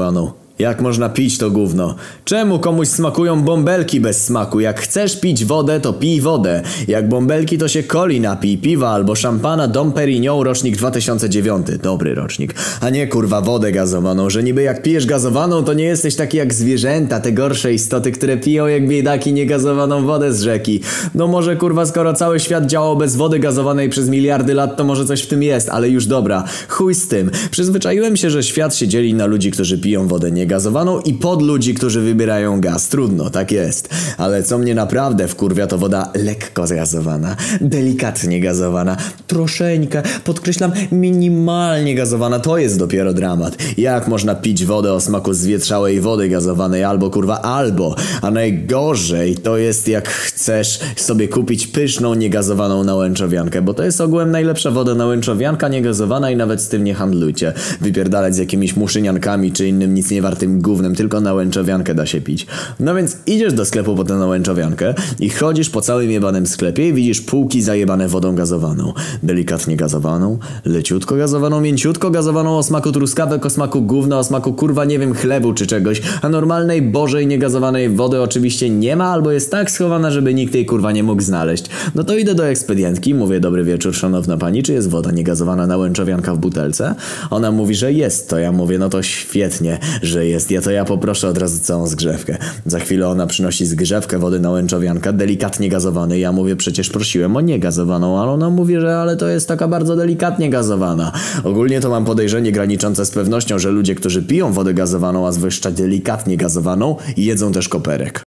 panu. Jak można pić to gówno? Czemu komuś smakują bąbelki bez smaku? Jak chcesz pić wodę, to pij wodę. Jak bąbelki, to się coli napij, piwa albo szampana Dom Perignon rocznik 2009. Dobry rocznik. A nie kurwa wodę gazowaną, że niby jak pijesz gazowaną, to nie jesteś taki jak zwierzęta, te gorsze istoty, które piją jak biedaki niegazowaną wodę z rzeki. No może kurwa, skoro cały świat działał bez wody gazowanej przez miliardy lat, to może coś w tym jest, ale już dobra. Chuj z tym. Przyzwyczaiłem się, że świat się dzieli na ludzi, którzy piją wodę niegazowaną i pod ludzi, którzy wybierają gaz. Trudno, tak jest. Ale co mnie naprawdę wkurwia, to woda lekko zgazowana, delikatnie gazowana, troszeńkę, podkreślam, minimalnie gazowana. To jest dopiero dramat. Jak można pić wodę o smaku zwietrzałej wody gazowanej albo kurwa albo. A najgorzej to jest jak chcesz sobie kupić pyszną, niegazowaną nałęczowiankę, bo to jest ogółem najlepsza woda nałęczowianka niegazowana i nawet z tym nie handlujcie. Wypierdalać z jakimiś muszyniankami czy innym nic nie wartym gównem, tylko nałęczowiankę da się pić. No więc idziesz do sklepu po tę nałęczowiankę i chodzisz po całym jebanym sklepie i widzisz półki zajebane wodą gazowaną. Delikatnie gazowaną, leciutko gazowaną, mięciutko gazowaną o smaku truskawek, o smaku gówna, o smaku kurwa nie wiem chlebu czy czegoś, a normalnej, bożej, niegazowanej wody oczywiście nie ma albo jest tak schowana, żeby nikt jej kurwa nie mógł znaleźć. No to idę do ekspedientki, mówię dobry wieczór szanowna pani, czy jest woda niegazowana nałęczowianka w butelce? Ona mówi, że jest, to ja mówię, no to świetnie, że jest, ja to ja poproszę od razu całą zgrzewkę. Za chwilę ona przynosi zgrzewkę wody nałęczowianka, delikatnie gazowanej, ja mówię, przecież prosiłem o niegazowaną, ale ona mówi, że ale to jest taka bardzo delikatnie gazowana. Ogólnie to mam podejrzenie graniczące z pewnością, że ludzie, którzy piją wodę gazowaną, a zwłaszcza delikatnie gazowaną, jedzą też koperek.